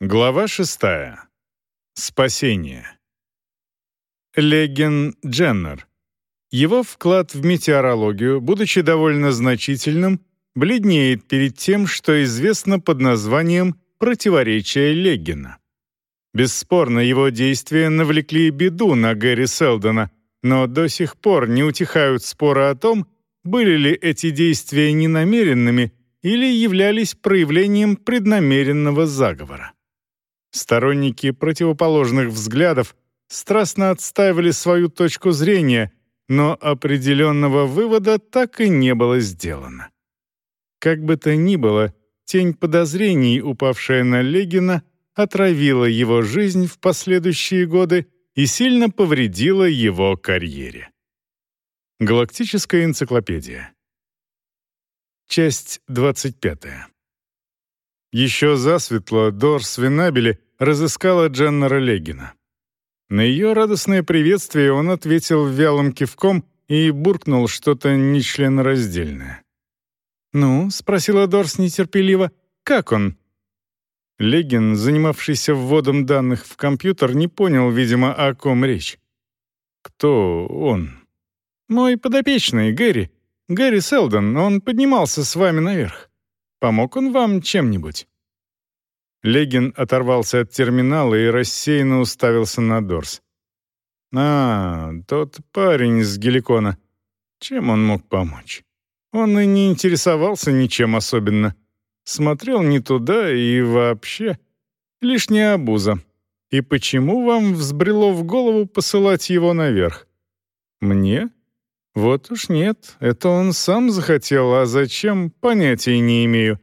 Глава шестая. Спасение. Леген Дженнер. Его вклад в метеорологию, будучи довольно значительным, бледнеет перед тем, что известно под названием «противоречие Леггена». Бесспорно, его действия навлекли беду на Гэри Селдона, но до сих пор не утихают споры о том, были ли эти действия ненамеренными или являлись проявлением преднамеренного заговора. Сторонники противоположных взглядов страстно отстаивали свою точку зрения, но определенного вывода так и не было сделано. Как бы то ни было, тень подозрений, упавшая на Легина, отравила его жизнь в последующие годы и сильно повредила его карьере. Галактическая энциклопедия. Часть 25. Еще засветло Дорс Винабели разыскала Дженнера Легина. На ее радостное приветствие он ответил вялым кивком и буркнул что-то нечленораздельное. «Ну?» — спросила Дорс нетерпеливо. «Как он?» Легин, занимавшийся вводом данных в компьютер, не понял, видимо, о ком речь. «Кто он?» «Мой подопечный, Гэри. Гэри Селдон. Он поднимался с вами наверх». Помог он вам чем-нибудь?» Легин оторвался от терминала и рассеянно уставился на Дорс. «А, тот парень из Геликона. Чем он мог помочь? Он и не интересовался ничем особенно. Смотрел не туда и вообще. Лишняя обуза. И почему вам взбрело в голову посылать его наверх? Мне? Вот уж нет, это он сам захотел, а зачем, понятия не имею.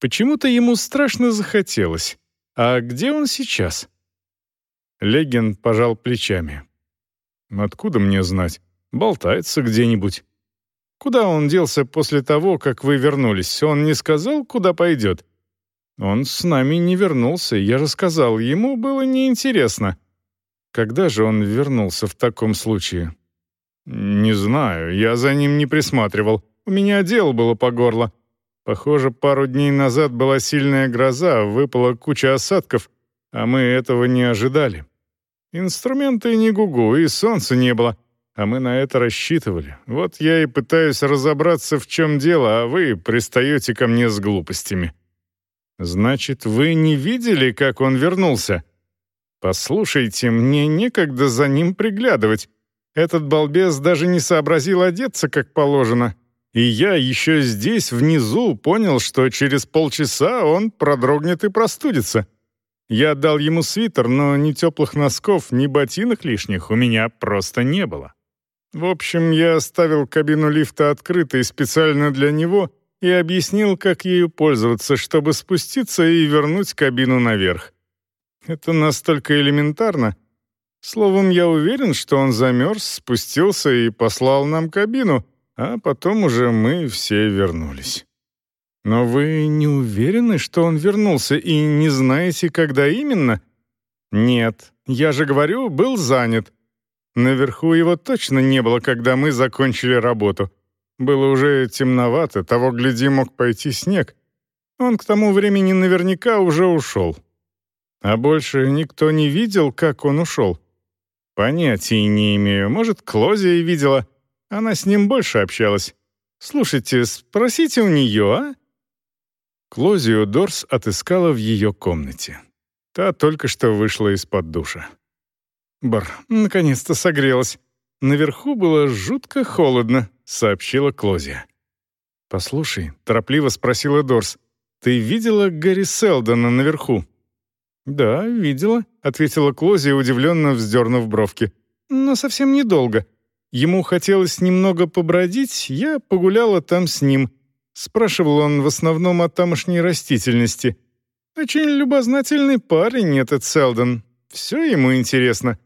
Почему-то ему страшно захотелось. А где он сейчас? Легин пожал плечами. Откуда мне знать? Болтается где-нибудь. Куда он делся после того, как вы вернулись? Он не сказал, куда пойдет? Он с нами не вернулся, я же сказал, ему было неинтересно. Когда же он вернулся в таком случае? «Не знаю, я за ним не присматривал. У меня дел было по горло. Похоже, пару дней назад была сильная гроза, выпала куча осадков, а мы этого не ожидали. Инструменты не гугу, и солнца не было, а мы на это рассчитывали. Вот я и пытаюсь разобраться, в чем дело, а вы пристаете ко мне с глупостями». «Значит, вы не видели, как он вернулся?» «Послушайте, мне некогда за ним приглядывать. Этот балбес даже не сообразил одеться как положено. И я еще здесь, внизу, понял, что через полчаса он продрогнет и простудится. Я дал ему свитер, но ни теплых носков, ни ботинок лишних у меня просто не было. В общем, я оставил кабину лифта открытой специально для него и объяснил, как ею пользоваться, чтобы спуститься и вернуть кабину наверх. Это настолько элементарно, Словом, я уверен, что он замерз, спустился и послал нам кабину, а потом уже мы все вернулись. Но вы не уверены, что он вернулся, и не знаете, когда именно? Нет, я же говорю, был занят. Наверху его точно не было, когда мы закончили работу. Было уже темновато, того, гляди, мог пойти снег. Он к тому времени наверняка уже ушел. А больше никто не видел, как он ушел. «Понятия не имею. Может, Клозия видела. Она с ним больше общалась. Слушайте, спросите у нее, а?» Клозию Дорс отыскала в ее комнате. Та только что вышла из-под душа. «Бар, наконец-то согрелась. Наверху было жутко холодно», — сообщила Клозия. «Послушай», — торопливо спросила Дорс, — «ты видела Гарри Селдона наверху?» «Да, видела», — ответила Клози, удивленно вздернув бровки. «Но совсем недолго. Ему хотелось немного побродить, я погуляла там с ним». Спрашивал он в основном о тамошней растительности. «Очень любознательный парень этот Селдон. Все ему интересно».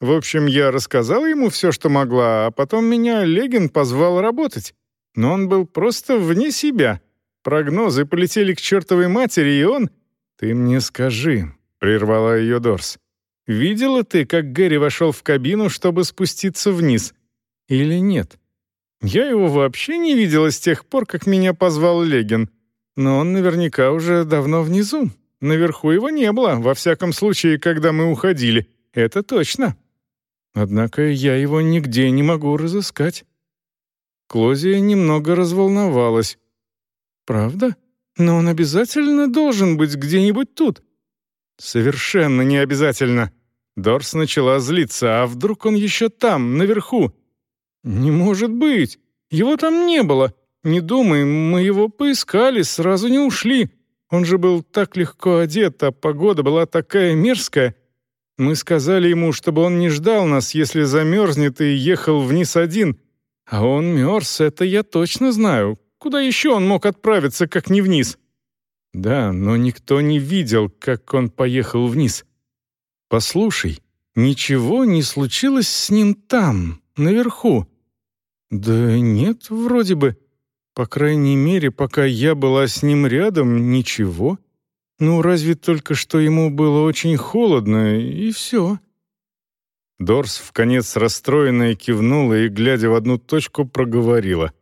В общем, я рассказала ему все, что могла, а потом меня Легин позвал работать. Но он был просто вне себя. Прогнозы полетели к чертовой матери, и он «Ты мне скажи», — прервала ее Дорс. «Видела ты, как Гэри вошел в кабину, чтобы спуститься вниз? Или нет? Я его вообще не видела с тех пор, как меня позвал Легин. Но он наверняка уже давно внизу. Наверху его не было, во всяком случае, когда мы уходили. Это точно. Однако я его нигде не могу разыскать». Клозия немного разволновалась. «Правда? Но он обязательно должен быть где-нибудь тут». «Совершенно не обязательно». Дорс начала злиться. «А вдруг он еще там, наверху?» «Не может быть! Его там не было! Не думай, мы его поискали, сразу не ушли. Он же был так легко одет, а погода была такая мерзкая. Мы сказали ему, чтобы он не ждал нас, если замерзнет и ехал вниз один. А он мерз, это я точно знаю. Куда еще он мог отправиться, как не вниз? Да, но никто не видел, как он поехал вниз. Послушай, ничего не случилось с ним там, наверху. Да нет, вроде бы. По крайней мере, пока я была с ним рядом, ничего. Ну, разве только что ему было очень холодно, и все. Дорс, в конец расстроенная, кивнула и, глядя в одну точку, проговорила.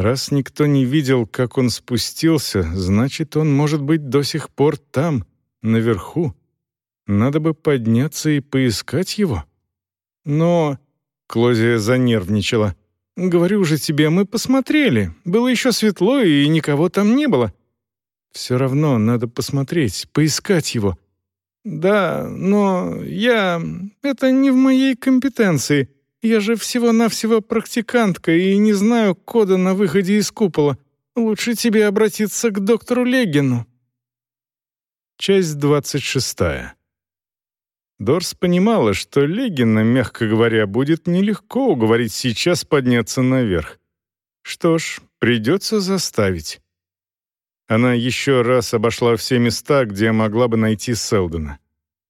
«Раз никто не видел, как он спустился, значит, он может быть до сих пор там, наверху. Надо бы подняться и поискать его». «Но...» — Клозия занервничала. «Говорю же тебе, мы посмотрели. Было еще светло, и никого там не было. Все равно надо посмотреть, поискать его. Да, но я... Это не в моей компетенции. Я же всего-навсего практикантка и не знаю кода на выходе из купола. Лучше тебе обратиться к доктору Легину. Часть двадцать шестая. Дорс понимала, что Легина, мягко говоря, будет нелегко уговорить сейчас подняться наверх. Что ж, придется заставить. Она еще раз обошла все места, где могла бы найти Селдона.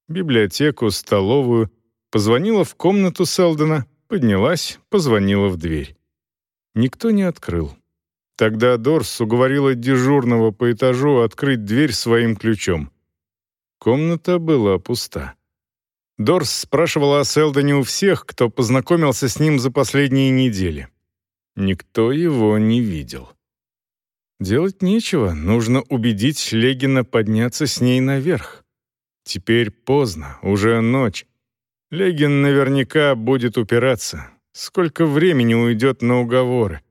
Библиотеку, столовую, позвонила в комнату Селдона, поднялась, позвонила в дверь. Никто не открыл. Тогда Дорс уговорила дежурного по этажу открыть дверь своим ключом. Комната была пуста. Дорс спрашивала о Селдоне у всех, кто познакомился с ним за последние недели. Никто его не видел. Делать нечего, нужно убедить Легина подняться с ней наверх. Теперь поздно, уже ночь. Легин наверняка будет упираться. Сколько времени уйдет на уговоры.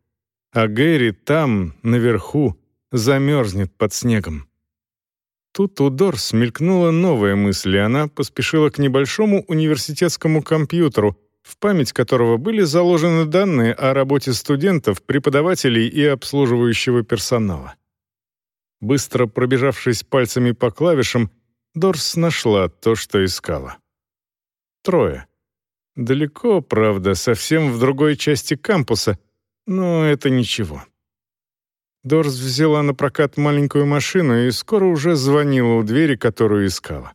А Гэри там, наверху, замерзнет под снегом. Тут у Дорс мелькнула новая мысль, и она поспешила к небольшому университетскому компьютеру, в память которого были заложены данные о работе студентов, преподавателей и обслуживающего персонала. Быстро пробежавшись пальцами по клавишам, Дорс нашла то, что искала. Трое. Далеко, правда, совсем в другой части кампуса, но это ничего. Дорс взяла на прокат маленькую машину и скоро уже звонила у двери, которую искала.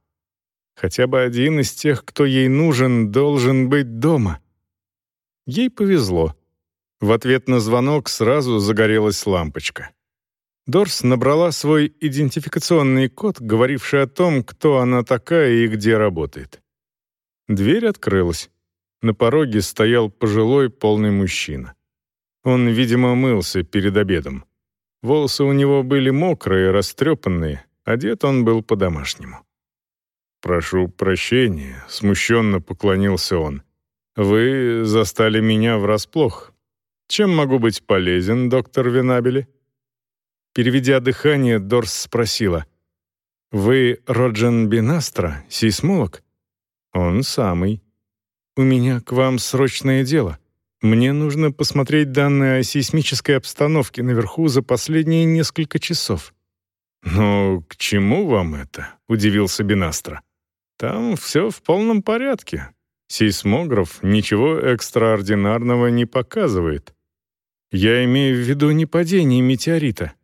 Хотя бы один из тех, кто ей нужен, должен быть дома. Ей повезло. В ответ на звонок сразу загорелась лампочка. Дорс набрала свой идентификационный код, говоривший о том, кто она такая и где работает. Дверь открылась. На пороге стоял пожилой полный мужчина. Он, видимо, мылся перед обедом. Волосы у него были мокрые, растрепанные, одет он был по-домашнему. «Прошу прощения», — смущенно поклонился он. «Вы застали меня врасплох. Чем могу быть полезен, доктор Винабели?» Переведя дыхание, Дорс спросила. «Вы Роджен Бинастро, сейсмолог?» «Он самый. У меня к вам срочное дело. Мне нужно посмотреть данные о сейсмической обстановке наверху за последние несколько часов». «Ну, к чему вам это?» — удивился Бинастро. Там все в полном порядке. Сейсмограф ничего экстраординарного не показывает. Я имею в виду не падение метеорита.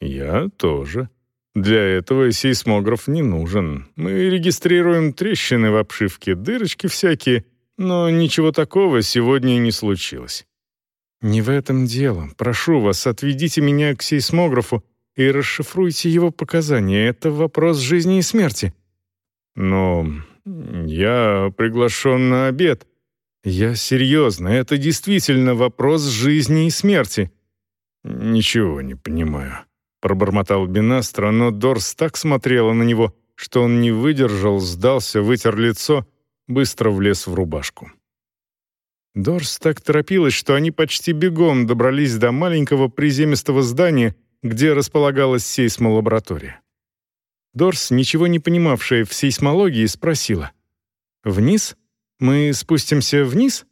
Я тоже. Для этого сейсмограф не нужен. Мы регистрируем трещины в обшивке, дырочки всякие, но ничего такого сегодня не случилось. Не в этом дело. Прошу вас, отведите меня к сейсмографу и расшифруйте его показания. Это вопрос жизни и смерти. Но я приглашен на обед. Я серьезно, это действительно вопрос жизни и смерти. Ничего не понимаю. Пробормотал Бинастро, но Дорс так смотрела на него, что он не выдержал, сдался, вытер лицо, быстро влез в рубашку. Дорс так торопилась, что они почти бегом добрались до маленького приземистого здания, где располагалась сейсмолаборатория. Дорс, ничего не понимавшая в сейсмологии, спросила. «Вниз? Мы спустимся вниз?»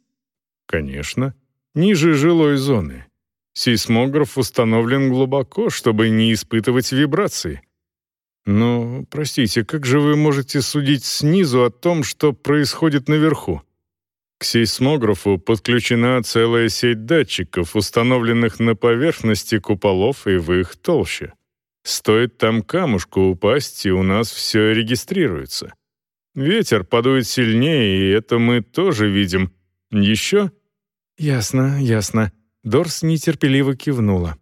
«Конечно. Ниже жилой зоны. Сейсмограф установлен глубоко, чтобы не испытывать вибрации. Но, простите, как же вы можете судить снизу о том, что происходит наверху? К сейсмографу подключена целая сеть датчиков, установленных на поверхности куполов и в их толще. Стоит там камушку упасть, и у нас все регистрируется. Ветер подует сильнее, и это мы тоже видим. Еще? Ясно, ясно. Дорс нетерпеливо кивнула.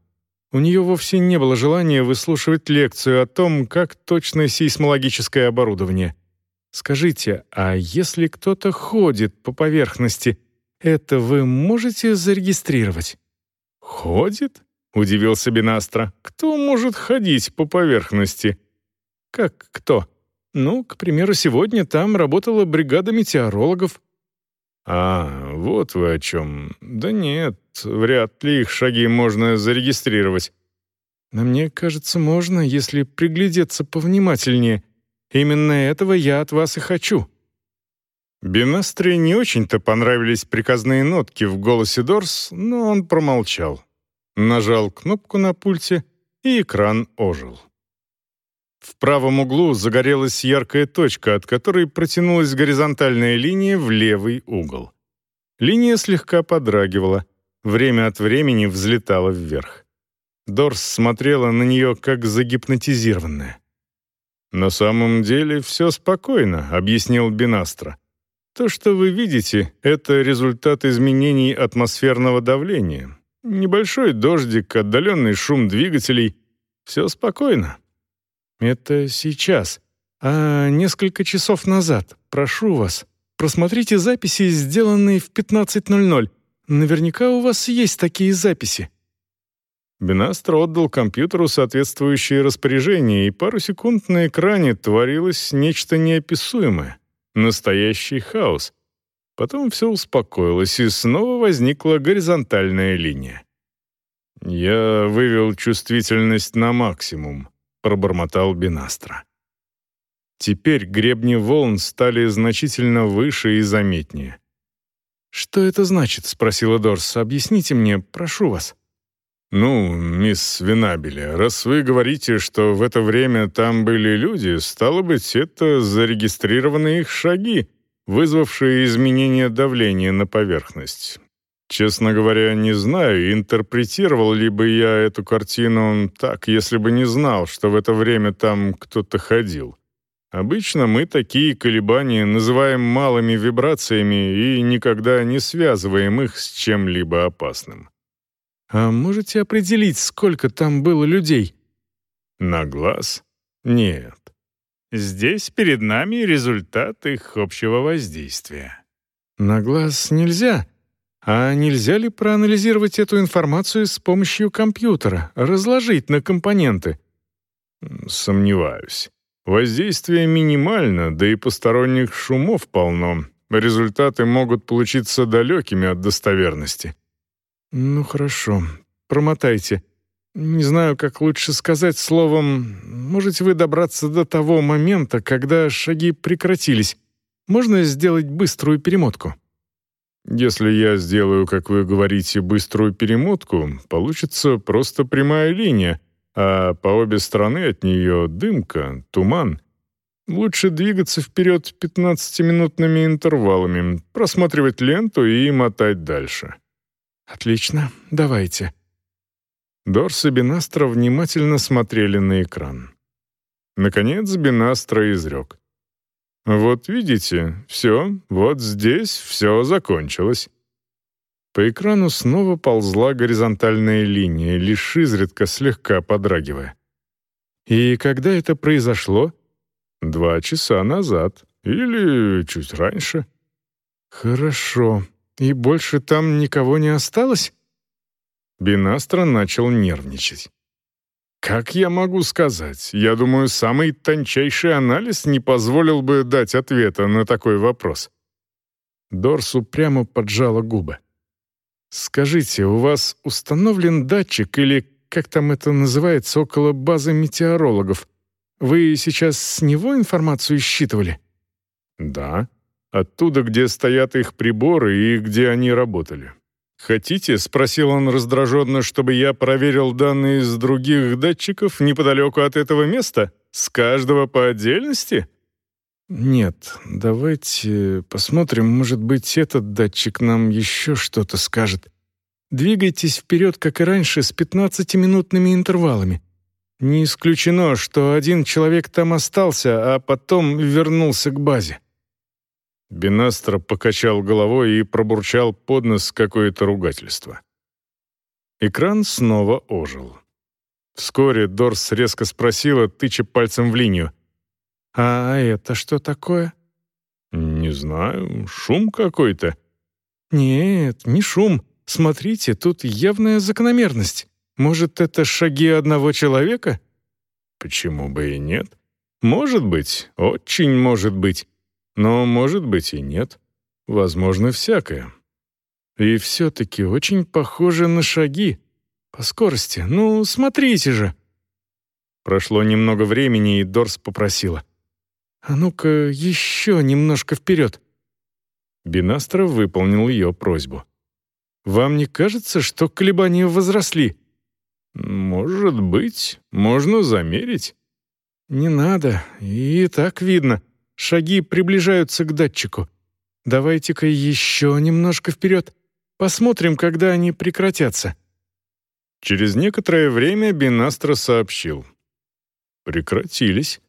У нее вовсе не было желания выслушивать лекцию о том, как точно сейсмологическое оборудование. Скажите, а если кто-то ходит по поверхности, это вы можете зарегистрировать? Ходит? Удивился Бинастро. Кто может ходить по поверхности? Как кто? Ну, к примеру, сегодня там работала бригада метеорологов. А, вот вы о чем. Да нет, вряд ли их шаги можно зарегистрировать. Но мне кажется, можно, если приглядеться повнимательнее. Именно этого я от вас и хочу». Бинастре не очень-то понравились приказные нотки в голосе Дорс, но он промолчал. Нажал кнопку на пульте, и экран ожил. В правом углу загорелась яркая точка, от которой протянулась горизонтальная линия в левый угол. Линия слегка подрагивала, время от времени взлетала вверх. Дорс смотрела на нее как загипнотизированная. «На самом деле все спокойно», — объяснил Бинастро. «То, что вы видите, это результат изменений атмосферного давления. Небольшой дождик, отдаленный шум двигателей. Все спокойно». «Это сейчас. А несколько часов назад, прошу вас, просмотрите записи, сделанные в 15.00. Наверняка у вас есть такие записи». Бинастро отдал компьютеру соответствующие распоряжения, и пару секунд на экране творилось нечто неописуемое. Настоящий хаос. Потом все успокоилось, и снова возникла горизонтальная линия. «Я вывел чувствительность на максимум», — пробормотал Бинастро. Теперь гребни волн стали значительно выше и заметнее. «Что это значит?» — спросила Дорс. «Объясните мне, прошу вас». «Ну, мисс Винабели, раз вы говорите, что в это время там были люди, стало быть, это зарегистрированные их шаги, вызвавшие изменение давления на поверхность. Честно говоря, не знаю, интерпретировал ли бы я эту картину так, если бы не знал, что в это время там кто-то ходил. Обычно мы такие колебания называем малыми вибрациями и никогда не связываем их с чем-либо опасным. «А можете определить, сколько там было людей?» «На глаз? Нет. Здесь перед нами результат их общего воздействия». «На глаз нельзя. А нельзя ли проанализировать эту информацию с помощью компьютера, разложить на компоненты?» «Сомневаюсь. Воздействие минимально, да и посторонних шумов полно. Результаты могут получиться далекими от достоверности. «Ну хорошо, промотайте. Не знаю, как лучше сказать словом. Можете вы добраться до того момента, когда шаги прекратились? Можно сделать быструю перемотку?» «Если я сделаю, как вы говорите, быструю перемотку, получится просто прямая линия, а по обе стороны от нее дымка, туман. Лучше двигаться вперед 15-минутными интервалами, просматривать ленту и мотать дальше». «Отлично, давайте». Дорс и Бинастро внимательно смотрели на экран. Наконец Бинастро изрек. «Вот видите, все, вот здесь все закончилось». По экрану снова ползла горизонтальная линия, лишь изредка слегка подрагивая. «И когда это произошло?» «Два часа назад. Или чуть раньше». «Хорошо», «И больше там никого не осталось?» Бинастро начал нервничать. Как я могу сказать? Я думаю, самый тончайший анализ не позволил бы дать ответа на такой вопрос. Дорс упрямо поджала губы. «Скажите, у вас установлен датчик или, как там это называется, около базы метеорологов? Вы сейчас с него информацию считывали?» «Да. Оттуда, где стоят их приборы и где они работали. «Хотите?» — спросил он раздраженно, чтобы я проверил данные с других датчиков неподалеку от этого места? С каждого по отдельности? «Нет, давайте посмотрим, может быть, этот датчик нам еще что-то скажет. Двигайтесь вперед, как и раньше, с 15-минутными интервалами. Не исключено, что один человек там остался, а потом вернулся к базе». Бенастро покачал головой и пробурчал под нос какое-то ругательство. Экран снова ожил. Вскоре Дорс резко спросила, тыча пальцем в линию. «А это что такое?» «Не знаю, шум какой-то». «Нет, не шум. Смотрите, тут явная закономерность. Может, это шаги одного человека?» «Почему бы и нет? Может быть, очень может быть. Но, может быть, и нет. Возможно, всякое. И все-таки очень похоже на шаги. По скорости. Ну, смотрите же. Прошло немного времени, и Дорс попросила. «А ну-ка, еще немножко вперед». Бинастро выполнил ее просьбу. «Вам не кажется, что колебания возросли?» «Может быть, можно замерить». «Не надо, и так видно. Шаги приближаются к датчику. Давайте-ка еще немножко вперед. Посмотрим, когда они прекратятся». Через некоторое время Бинастро сообщил. «Прекратились.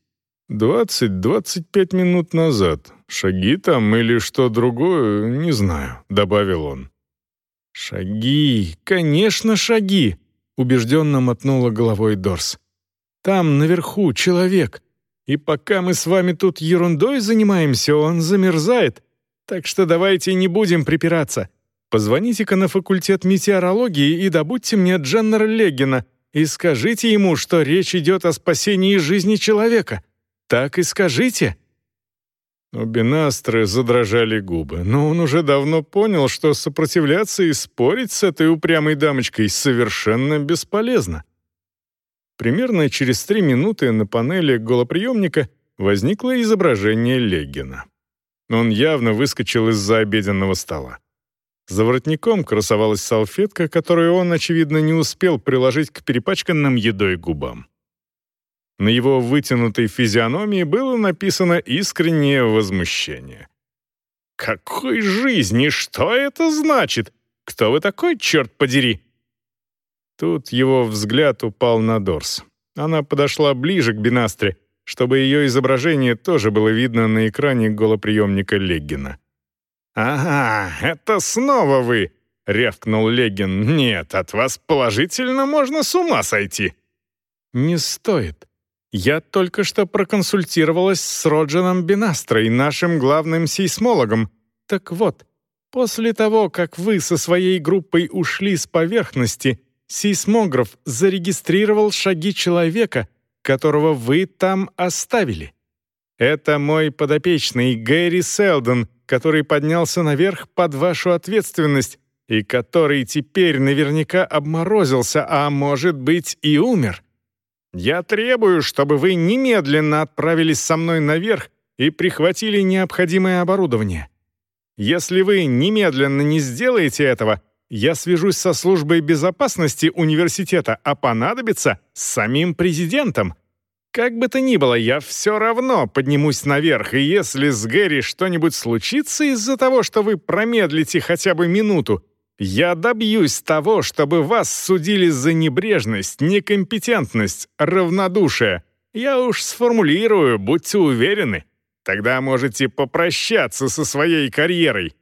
Двадцать-двадцать пять минут назад. Шаги там или что другое, не знаю», — добавил он. «Шаги, конечно, шаги!» — убежденно мотнула головой Дорс. «Там, наверху, человек. И пока мы с вами тут ерундой занимаемся, он замерзает. Так что давайте не будем припираться. Позвоните-ка на факультет метеорологии и добудьте мне Дженнера Леггина и скажите ему, что речь идет о спасении жизни человека. Так и скажите». У Бенастры задрожали губы, но он уже давно понял, что сопротивляться и спорить с этой упрямой дамочкой совершенно бесполезно. Примерно через три минуты на панели голоприемника возникло изображение Леггина. Он явно выскочил из-за обеденного стола. За воротником красовалась салфетка, которую он, очевидно, не успел приложить к перепачканным едой губам. На его вытянутой физиономии было написано искреннее возмущение. «Какой жизни? Что это значит? Кто вы такой, черт подери?» Тут его взгляд упал на Дорс. Она подошла ближе к Бинастре, чтобы ее изображение тоже было видно на экране голоприемника Леггина. «Ага, это снова вы!» — рявкнул Леггин. «Нет, от вас положительно можно с ума сойти!» «Не стоит. Я только что проконсультировалась с Родженом Бинастрой, нашим главным сейсмологом. Так вот, после того, как вы со своей группой ушли с поверхности, Сейсмограф зарегистрировал шаги человека, которого вы там оставили. Это мой подопечный Гэри Селдон, который поднялся наверх под вашу ответственность и который теперь наверняка обморозился, а может быть и умер. Я требую, чтобы вы немедленно отправились со мной наверх и прихватили необходимое оборудование. Если вы немедленно не сделаете этого, я свяжусь со службой безопасности университета, а понадобится с самим президентом. Как бы то ни было, я все равно поднимусь наверх, и если с Гэри что-нибудь случится из-за того, что вы промедлите хотя бы минуту, я добьюсь того, чтобы вас судили за небрежность, некомпетентность, равнодушие. Я уж сформулирую, будьте уверены. Тогда можете попрощаться со своей карьерой.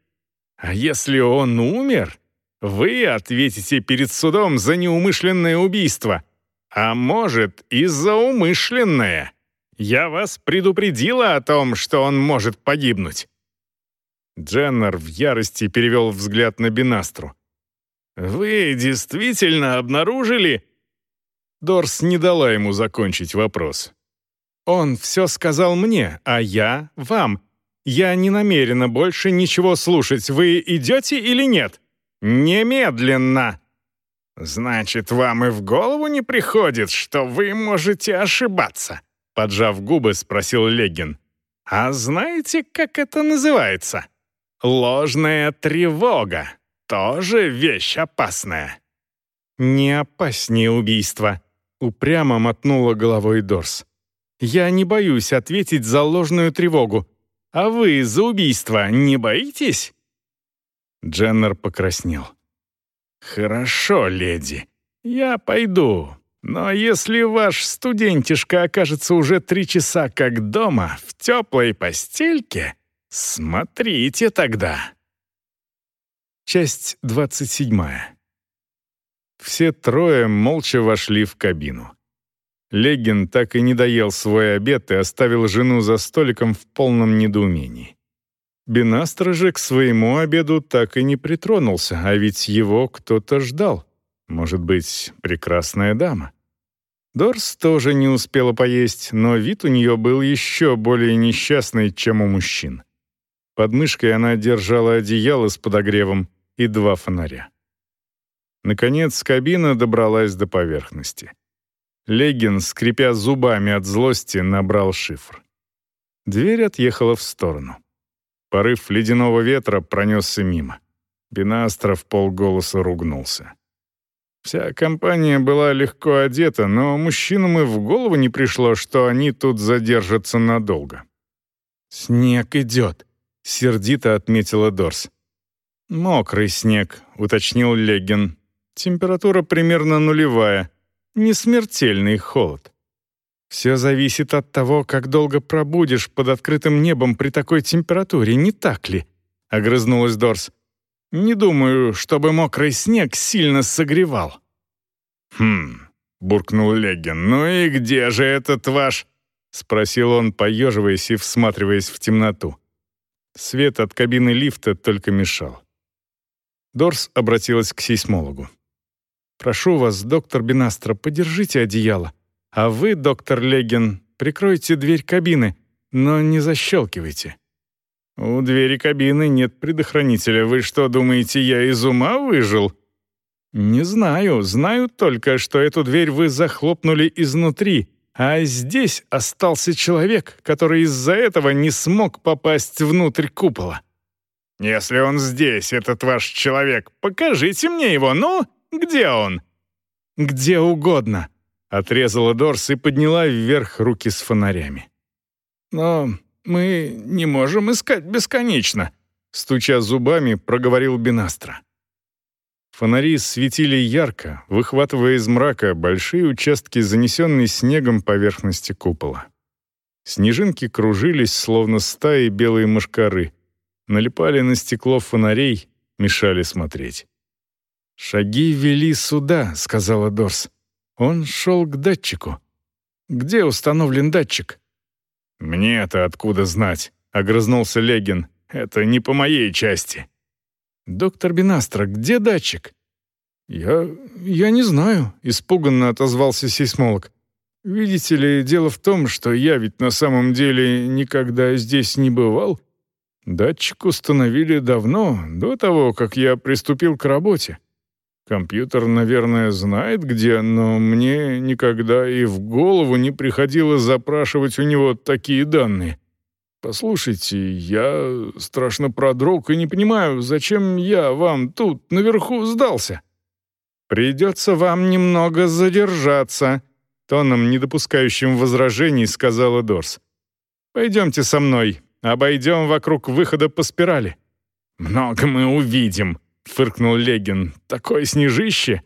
А если он умер, вы ответите перед судом за неумышленное убийство. А может, и за умышленное. Я вас предупредила о том, что он может погибнуть». Дженнер в ярости перевел взгляд на Бинастру. «Вы действительно обнаружили...» Дорс не дала ему закончить вопрос. «Он все сказал мне, а я — вам. Я не намерена больше ничего слушать. Вы идете или нет? Немедленно!» «Значит, вам и в голову не приходит, что вы можете ошибаться?» Поджав губы, спросил Легин. «А знаете, как это называется? Ложная тревога. Тоже вещь опасная». «Не опаснее убийства», — упрямо мотнула головой Дорс. «Я не боюсь ответить за ложную тревогу. А вы за убийство не боитесь?» Дженнер покраснел. «Хорошо, леди, я пойду. Но если ваш студентишка окажется уже три часа как дома, в теплой постельке, смотрите тогда». Часть двадцать седьмая. Все трое молча вошли в кабину. Легин так и не доел свой обед и оставил жену за столиком в полном недоумении. Бенастро же к своему обеду так и не притронулся, а ведь его кто-то ждал. Может быть, прекрасная дама. Дорс тоже не успела поесть, но вид у нее был еще более несчастный, чем у мужчин. Под мышкой она держала одеяло с подогревом и два фонаря. Наконец, кабина добралась до поверхности. Легин, скрипя зубами от злости, набрал шифр. Дверь отъехала в сторону. Порыв ледяного ветра пронесся мимо. Бинастров полголоса ругнулся. Вся компания была легко одета, но мужчинам и в голову не пришло, что они тут задержатся надолго. «Снег идет», — сердито отметила Дорс. «Мокрый снег», — уточнил Легин. «Температура примерно нулевая. Не смертельный холод». Все зависит от того, как долго пробудешь под открытым небом при такой температуре, не так ли?» — огрызнулась Дорс. «Не думаю, чтобы мокрый снег сильно согревал». «Хм», — буркнул Легин, «ну и где же этот ваш?» — спросил он, поеживаясь и всматриваясь в темноту. Свет от кабины лифта только мешал. Дорс обратилась к сейсмологу. «Прошу вас, доктор Бенастро, подержите одеяло. А вы, доктор Легин, прикройте дверь кабины, но не защелкивайте». «У двери кабины нет предохранителя. Вы что, думаете, я из ума выжил?» «Не знаю. Знаю только, что эту дверь вы захлопнули изнутри, а здесь остался человек, который из-за этого не смог попасть внутрь купола». «Если он здесь, этот ваш человек, покажите мне его, ну, где он?» «Где угодно», Отрезала Дорс и подняла вверх руки с фонарями. «Но мы не можем искать бесконечно», — стуча зубами, проговорил Бинастро. Фонари светили ярко, выхватывая из мрака большие участки занесенной снегом поверхности купола. Снежинки кружились, словно стаи белые мошкары, налипали на стекло фонарей, мешали смотреть. «Шаги вели сюда», — сказала Дорс. Он шел к датчику. Где установлен датчик? «Мне-то откуда знать?» — огрызнулся Легин. «Это не по моей части». «Доктор Бинастро, где датчик?» «Я... я не знаю», — испуганно отозвался сейсмолог. «Видите ли, дело в том, что я ведь на самом деле никогда здесь не бывал. Датчик установили давно, до того, как я приступил к работе. Компьютер, наверное, знает где, но мне никогда и в голову не приходило запрашивать у него такие данные. Послушайте, я страшно продрог и не понимаю, зачем я вам тут наверху сдался. Придется вам немного задержаться, тоном, не допускающим возражений, сказала Дорс. Пойдемте со мной, обойдем вокруг выхода по спирали. Много мы увидим, фыркнул Легин. «Такое снежище!»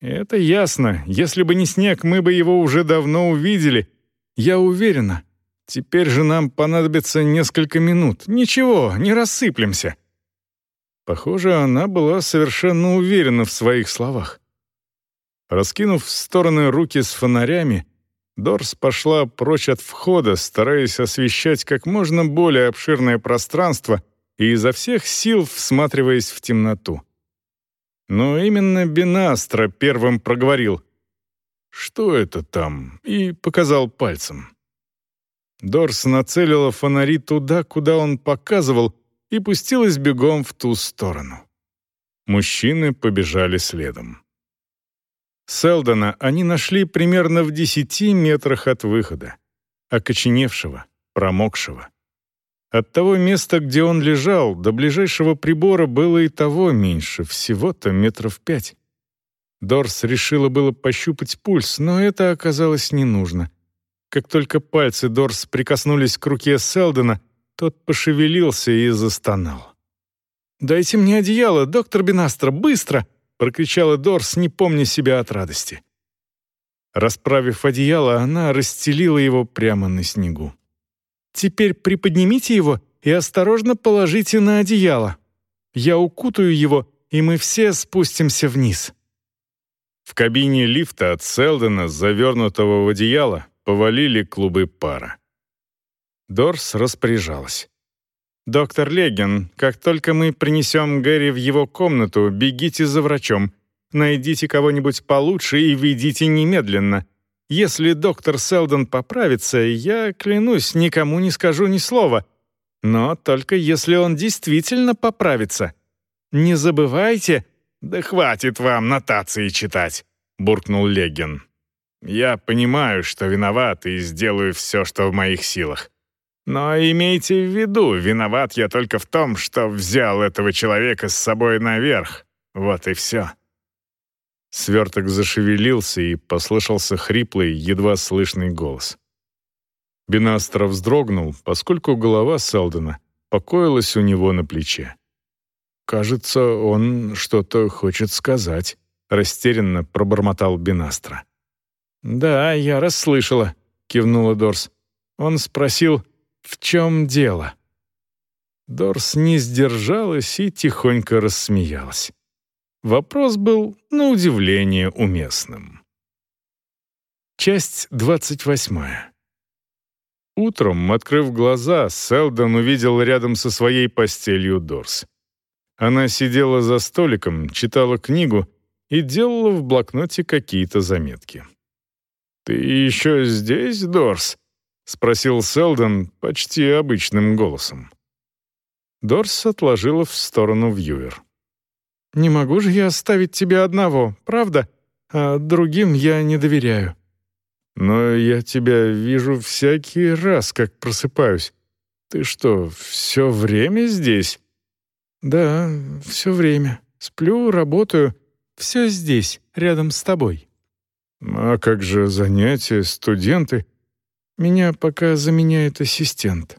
«Это ясно. Если бы не снег, мы бы его уже давно увидели. Я уверена. Теперь же нам понадобится несколько минут. Ничего, не рассыплемся». Похоже, она была совершенно уверена в своих словах. Раскинув в стороны руки с фонарями, Дорс пошла прочь от входа, стараясь освещать как можно более обширное пространство и изо всех сил всматриваясь в темноту. Но именно Бенастро первым проговорил. «Что это там?» и показал пальцем. Дорс нацелила фонари туда, куда он показывал, и пустилась бегом в ту сторону. Мужчины побежали следом. Селдона они нашли примерно в десяти метрах от выхода, окоченевшего, промокшего. От того места, где он лежал, до ближайшего прибора было и того меньше, всего-то метров пять. Дорс решила было пощупать пульс, но это оказалось не нужно. Как только пальцы Дорс прикоснулись к руке Селдона, тот пошевелился и застонал. «Дайте мне одеяло, доктор Бенастро, быстро!» — прокричала Дорс, не помня себя от радости. Расправив одеяло, она расстелила его прямо на снегу. Теперь приподнимите его и осторожно положите на одеяло. Я укутаю его, и мы все спустимся вниз». В кабине лифта от Селдена, завернутого в одеяло, повалили клубы пара. Дорс распоряжалась. «Доктор Леген, как только мы принесем Гэри в его комнату, бегите за врачом. Найдите кого-нибудь получше и ведите немедленно. Если доктор Селдон поправится, я, клянусь, никому не скажу ни слова. Но только если он действительно поправится. Не забывайте...» «Да хватит вам нотации читать», — буркнул Легин. «Я понимаю, что виноват и сделаю все, что в моих силах. Но имейте в виду, виноват я только в том, что взял этого человека с собой наверх. Вот и все». Сверток зашевелился, и послышался хриплый, едва слышный голос. Бинастро вздрогнул, поскольку голова Селдона покоилась у него на плече. «Кажется, он что-то хочет сказать», — растерянно пробормотал Бинастро. «Да, я расслышала», — кивнула Дорс. Он спросил, «В чем дело?» Дорс не сдержалась и тихонько рассмеялась. Вопрос был, на удивление, уместным. Часть двадцать восьмая. Утром, открыв глаза, Селдон увидел рядом со своей постелью Дорс. Она сидела за столиком, читала книгу и делала в блокноте какие-то заметки. «Ты еще здесь, Дорс?» — спросил Селдон почти обычным голосом. Дорс отложила в сторону вьюер. Не могу же я оставить тебя одного, правда? А другим я не доверяю. Но я тебя вижу всякий раз, как просыпаюсь. Ты что, все время здесь? Да, все время. Сплю, работаю. Все здесь, рядом с тобой. А как же занятия, студенты? Меня пока заменяет ассистент.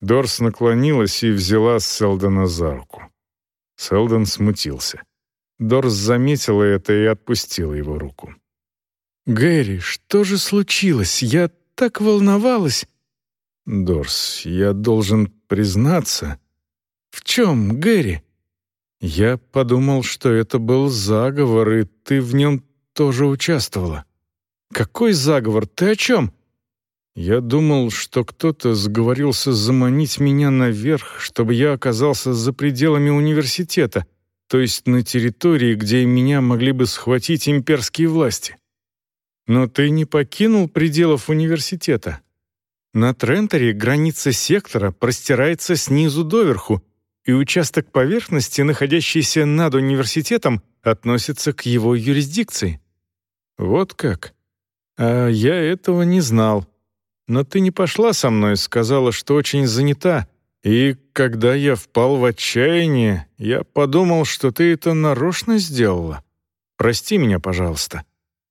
Дорс наклонилась и взяла Селдона за руку. Селдон смутился. Дорс заметила это и отпустила его руку. «Гэри, что же случилось? Я так волновалась!» «Дорс, я должен признаться...» «В чем, Гэри?» «Я подумал, что это был заговор, и ты в нем тоже участвовала». «Какой заговор? Ты о чем?» «Я думал, что кто-то сговорился заманить меня наверх, чтобы я оказался за пределами университета, то есть на территории, где меня могли бы схватить имперские власти. Но ты не покинул пределов университета. На Тренторе граница сектора простирается снизу доверху, и участок поверхности, находящийся над университетом, относится к его юрисдикции. Вот как. А я этого не знал. Но ты не пошла со мной, сказала, что очень занята. И когда я впал в отчаяние, я подумал, что ты это нарочно сделала. Прости меня, пожалуйста.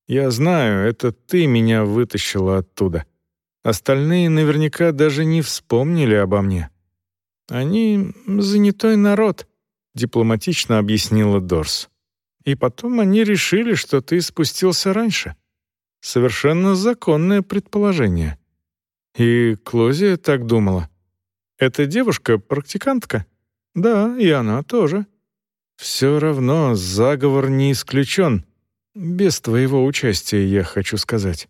Я знаю, это ты меня вытащила оттуда. Остальные наверняка даже не вспомнили обо мне. Они занятой народ, дипломатично объяснила Дорс. И потом они решили, что ты спустился раньше. Совершенно законное предположение. И Клозия так думала. Эта девушка — практикантка? Да, и она тоже. Все равно заговор не исключен. Без твоего участия, я хочу сказать.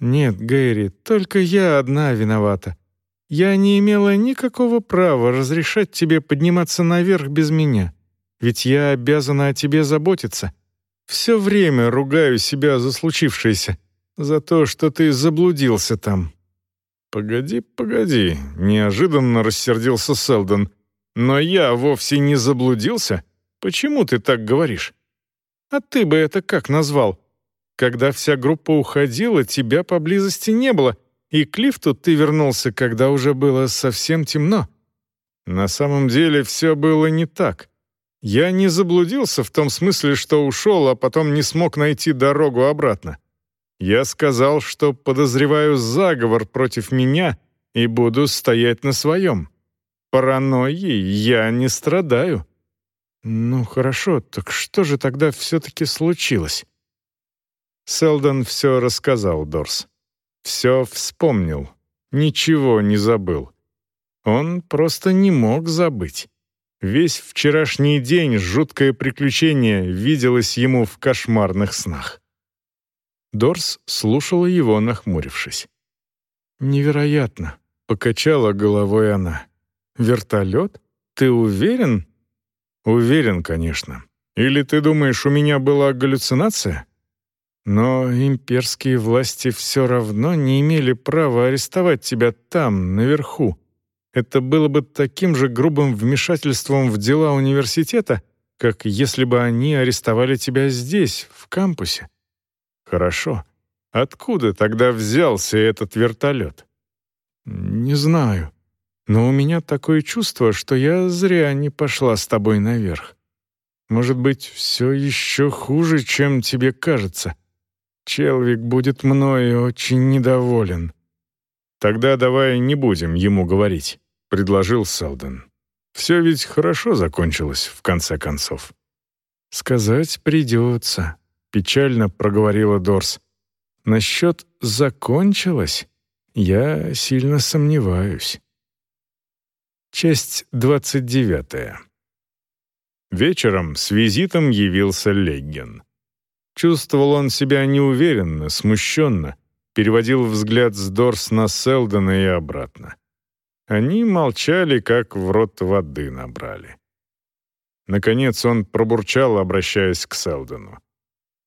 Нет, Гэри, только я одна виновата. Я не имела никакого права разрешать тебе подниматься наверх без меня. Ведь я обязана о тебе заботиться. Все время ругаю себя за случившееся, за то, что ты заблудился там». «Погоди, погоди», — неожиданно рассердился Селдон. «Но я вовсе не заблудился. Почему ты так говоришь?» «А ты бы это как назвал? Когда вся группа уходила, тебя поблизости не было, и к лифту ты вернулся, когда уже было совсем темно». «На самом деле все было не так. Я не заблудился в том смысле, что ушел, а потом не смог найти дорогу обратно. Я сказал, что подозреваю заговор против меня и буду стоять на своем. Паранойей я не страдаю». «Ну хорошо, так что же тогда все-таки случилось?» Селдон все рассказал Дорс. Все вспомнил, ничего не забыл. Он просто не мог забыть. Весь вчерашний день жуткое приключение виделось ему в кошмарных снах. Дорс слушала его, нахмурившись. «Невероятно», — покачала головой она. «Вертолет? Ты уверен?» «Уверен, конечно. Или ты думаешь, у меня была галлюцинация?» «Но имперские власти все равно не имели права арестовать тебя там, наверху. Это было бы таким же грубым вмешательством в дела университета, как если бы они арестовали тебя здесь, в кампусе. Хорошо. Откуда тогда взялся этот вертолет? Не знаю. Но у меня такое чувство, что я зря не пошла с тобой наверх. Может быть, все еще хуже, чем тебе кажется. Челвик будет мной очень недоволен. Тогда давай не будем ему говорить, предложил Селдон. Все ведь хорошо закончилось в конце концов. Сказать придется, печально проговорила Дорс. Насчет «закончилось» я сильно сомневаюсь. Часть двадцать девятая. Вечером с визитом явился Легген. Чувствовал он себя неуверенно, смущенно, переводил взгляд с Дорс на Селдона и обратно. Они молчали, как в рот воды набрали. Наконец он пробурчал, обращаясь к Селдону.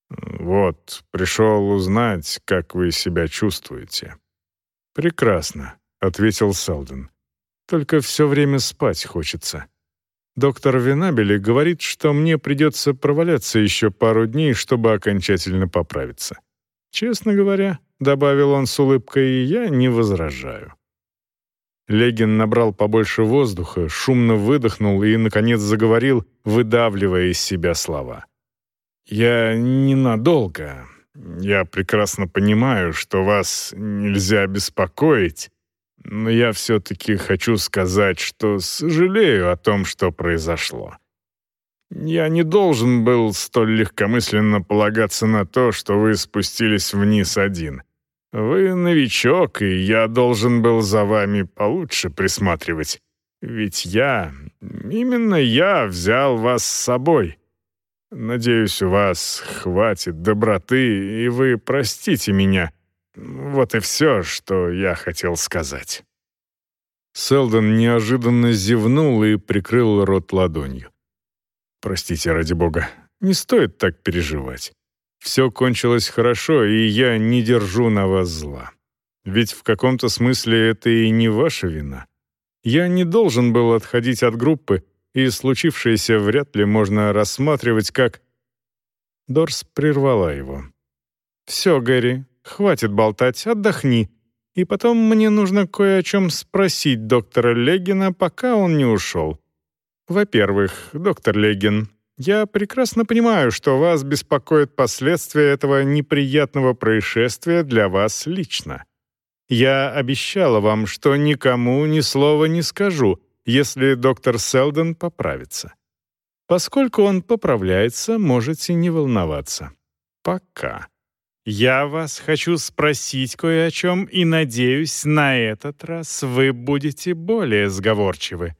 «Вот, пришел узнать, как вы себя чувствуете». «Прекрасно», — ответил Селдон. «Только все время спать хочется. Доктор Винабели говорит, что мне придется проваляться еще пару дней, чтобы окончательно поправиться. Честно говоря, — добавил он с улыбкой, — я не возражаю». Легин набрал побольше воздуха, шумно выдохнул и, наконец, заговорил, выдавливая из себя слова. «Я ненадолго. Я прекрасно понимаю, что вас нельзя беспокоить, но я все-таки хочу сказать, что сожалею о том, что произошло. Я не должен был столь легкомысленно полагаться на то, что вы спустились вниз один. Вы новичок, и я должен был за вами получше присматривать. Ведь я, именно я взял вас с собой. Надеюсь, у вас хватит доброты, и вы простите меня. Вот и все, что я хотел сказать». Селдон неожиданно зевнул и прикрыл рот ладонью. «Простите, ради бога, не стоит так переживать. Все кончилось хорошо, и я не держу на вас зла. Ведь в каком-то смысле это и не ваша вина. Я не должен был отходить от группы, и случившееся вряд ли можно рассматривать как... Дорс прервала его. «Все, Гэри, хватит болтать, отдохни. И потом мне нужно кое о чем спросить доктора Легина, пока он не ушел. Во-первых, доктор Легин, я прекрасно понимаю, что вас беспокоят последствия этого неприятного происшествия для вас лично. Я обещала вам, что никому ни слова не скажу, если доктор Селдон поправится. Поскольку он поправляется, можете не волноваться. Пока. Я вас хочу спросить кое о чем, и надеюсь, на этот раз вы будете более сговорчивы».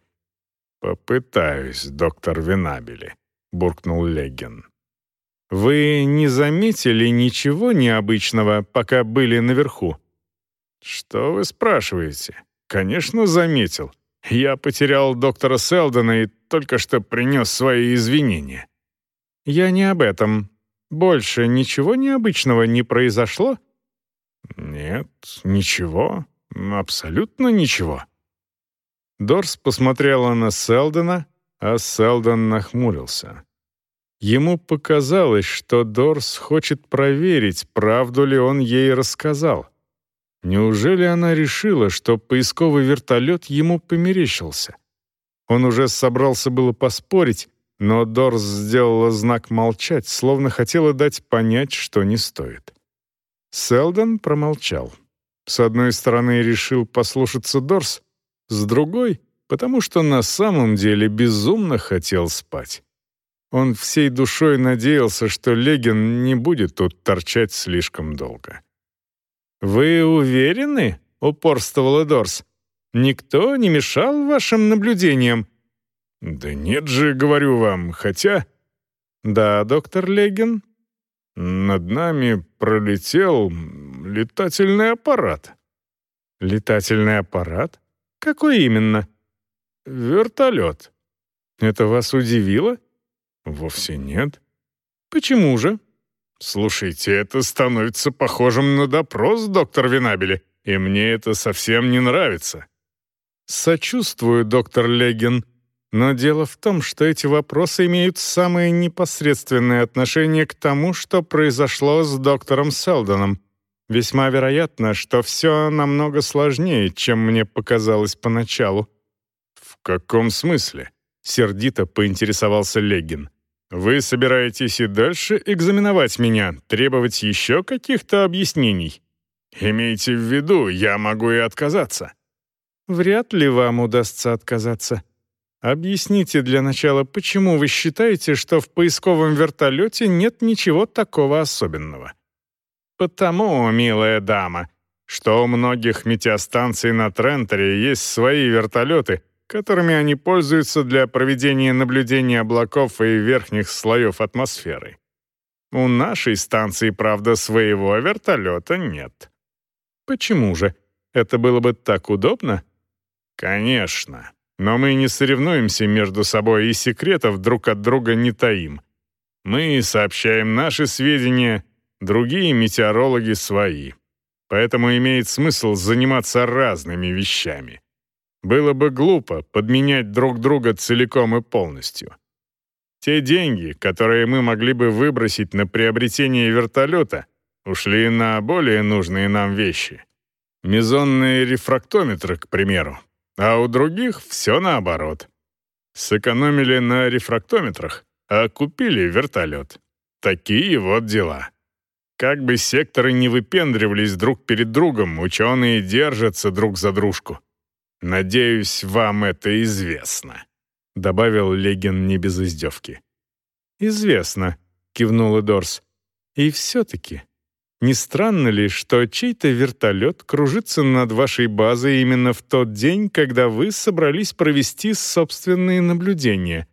«Попытаюсь, доктор Винабели», — буркнул Легген. «Вы не заметили ничего необычного, пока были наверху?» «Что вы спрашиваете? Конечно, заметил. Я потерял доктора Селдона и только что принес свои извинения». «Я не об этом. Больше ничего необычного не произошло?» «Нет, ничего. Абсолютно ничего». Дорс посмотрела на Селдона, а Селдон нахмурился. Ему показалось, что Дорс хочет проверить, правду ли он ей рассказал. Неужели она решила, что поисковый вертолет ему померещился? Он уже собрался было поспорить, но Дорс сделала знак молчать, словно хотела дать понять, что не стоит. Селдон промолчал. С одной стороны, решил послушаться Дорс, с другой — потому что на самом деле безумно хотел спать. Он всей душой надеялся, что Легин не будет тут торчать слишком долго. «Вы уверены?» — упорствовал Дорс. «Никто не мешал вашим наблюдениям?» «Да нет же, говорю вам, хотя...» «Да, доктор Легин?» «Над нами пролетел летательный аппарат». «Летательный аппарат? Какой именно?» «Вертолет». «Это вас удивило?» «Вовсе нет». «Почему же?» «Слушайте, это становится похожим на допрос, доктор Винабели, и мне это совсем не нравится». «Сочувствую, доктор Легин, но дело в том, что эти вопросы имеют самое непосредственное отношение к тому, что произошло с доктором Селдоном. Весьма вероятно, что все намного сложнее, чем мне показалось поначалу». «В каком смысле?» — сердито поинтересовался Легин. Вы собираетесь и дальше экзаменовать меня, требовать еще каких-то объяснений? Имейте в виду, я могу и отказаться». «Вряд ли вам удастся отказаться. Объясните для начала, почему вы считаете, что в поисковом вертолете нет ничего такого особенного?» «Потому, милая дама, что у многих метеостанций на Трентере есть свои вертолеты — которыми они пользуются для проведения наблюдения облаков и верхних слоев атмосферы. У нашей станции, правда, своего вертолета нет. Почему же? Это было бы так удобно? Конечно. Но мы не соревнуемся между собой и секретов друг от друга не таим. Мы сообщаем наши сведения, другие метеорологи свои. Поэтому имеет смысл заниматься разными вещами. Было бы глупо подменять друг друга целиком и полностью. Те деньги, которые мы могли бы выбросить на приобретение вертолета, ушли на более нужные нам вещи. Мезонные рефрактометры, к примеру. А у других все наоборот. Сэкономили на рефрактометрах, а купили вертолет. Такие вот дела. Как бы секторы не выпендривались друг перед другом, ученые держатся друг за дружку. «Надеюсь, вам это известно», — добавил Легин не без издевки. «Известно», — кивнула Дорс. «И все-таки, не странно ли, что чей-то вертолет кружится над вашей базой именно в тот день, когда вы собрались провести собственные наблюдения?»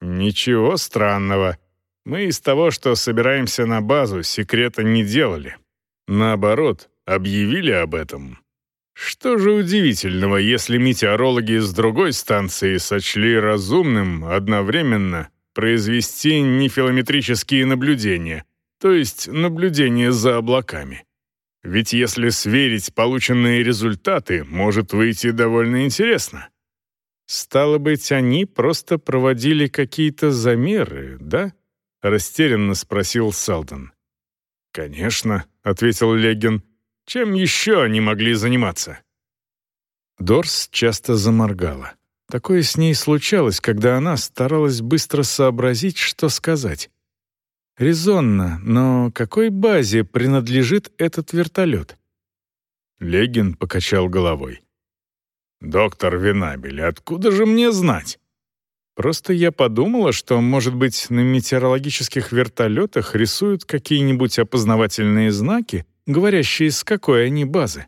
«Ничего странного. Мы из того, что собираемся на базу, секрета не делали. Наоборот, объявили об этом, что же удивительного, если метеорологи с другой станции сочли разумным одновременно произвести нефилометрические наблюдения, то есть наблюдения за облаками? Ведь если сверить полученные результаты, может выйти довольно интересно. Стало быть, они просто проводили какие-то замеры, да? растерянно спросил Селдон. Конечно, ответил Легин. Чем еще они могли заниматься? Дорс часто заморгала. Такое с ней случалось, когда она старалась быстро сообразить, что сказать. Резонно, но какой базе принадлежит этот вертолет? Легин покачал головой. «Доктор Винабель, откуда же мне знать?» «Просто я подумала, что, может быть, на метеорологических вертолетах рисуют какие-нибудь опознавательные знаки, говорящие, с какой они базы.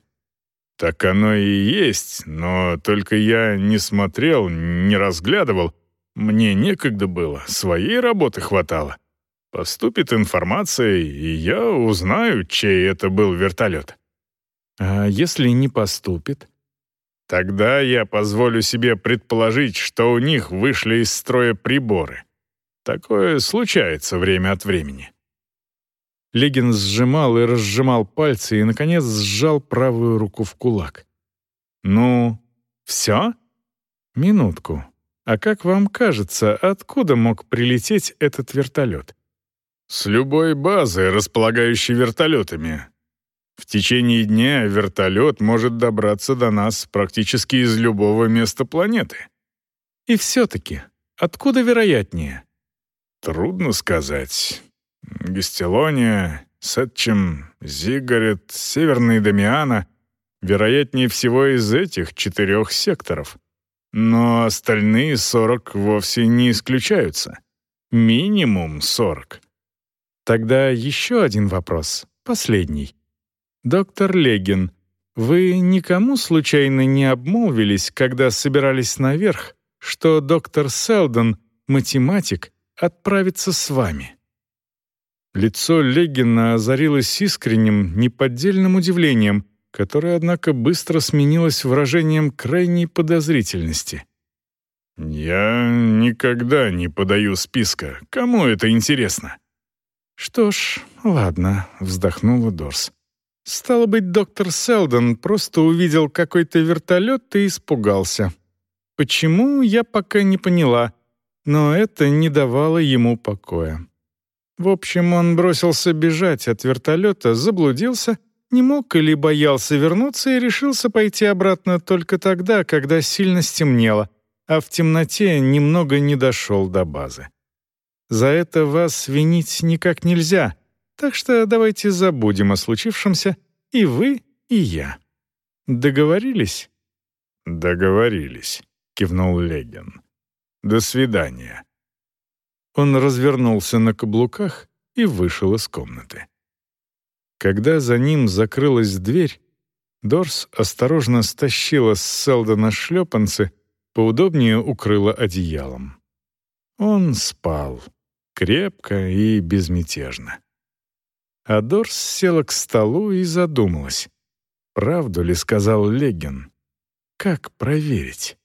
Так оно и есть, но только я не смотрел, не разглядывал. Мне некогда было, своей работы хватало. Поступит информация, и я узнаю, чей это был вертолет. А если не поступит? Тогда я позволю себе предположить, что у них вышли из строя приборы. Такое случается время от времени. Легин сжимал и разжимал пальцы и, наконец, сжал правую руку в кулак. «Ну, все?» «Минутку. А как вам кажется, откуда мог прилететь этот вертолет?» «С любой базы, располагающей вертолетами. В течение дня вертолет может добраться до нас практически из любого места планеты». «И все-таки, откуда вероятнее?» «Трудно сказать. Гестелония, Сетчем, Зигарет, Северный Дамиана. Вероятнее всего из этих четырех секторов. Но остальные сорок вовсе не исключаются. Минимум сорок. Тогда еще один вопрос, последний. Доктор Легин, вы никому случайно не обмолвились, когда собирались наверх, что доктор Селдон, математик, отправится с вами? Лицо Легина озарилось искренним, неподдельным удивлением, которое, однако, быстро сменилось выражением крайней подозрительности. «Я никогда не подаю списка. Кому это интересно?» «Что ж, ладно», — вздохнула Дорс. «Стало быть, доктор Селдон просто увидел какой-то вертолет и испугался. Почему, я пока не поняла, но это не давало ему покоя. В общем, он бросился бежать от вертолета, заблудился, не мог или боялся вернуться и решился пойти обратно только тогда, когда сильно стемнело, а в темноте немного не дошел до базы. За это вас винить никак нельзя, так что давайте забудем о случившемся, и вы, и я. Договорились?» «Договорились», — кивнул Легин. «До свидания». Он развернулся на каблуках и вышел из комнаты. Когда за ним закрылась дверь, Дорс осторожно стащила с Селдона шлепанцы, поудобнее укрыла одеялом. Он спал, крепко и безмятежно. А Дорс села к столу и задумалась. Правду ли сказал Легин? Как проверить?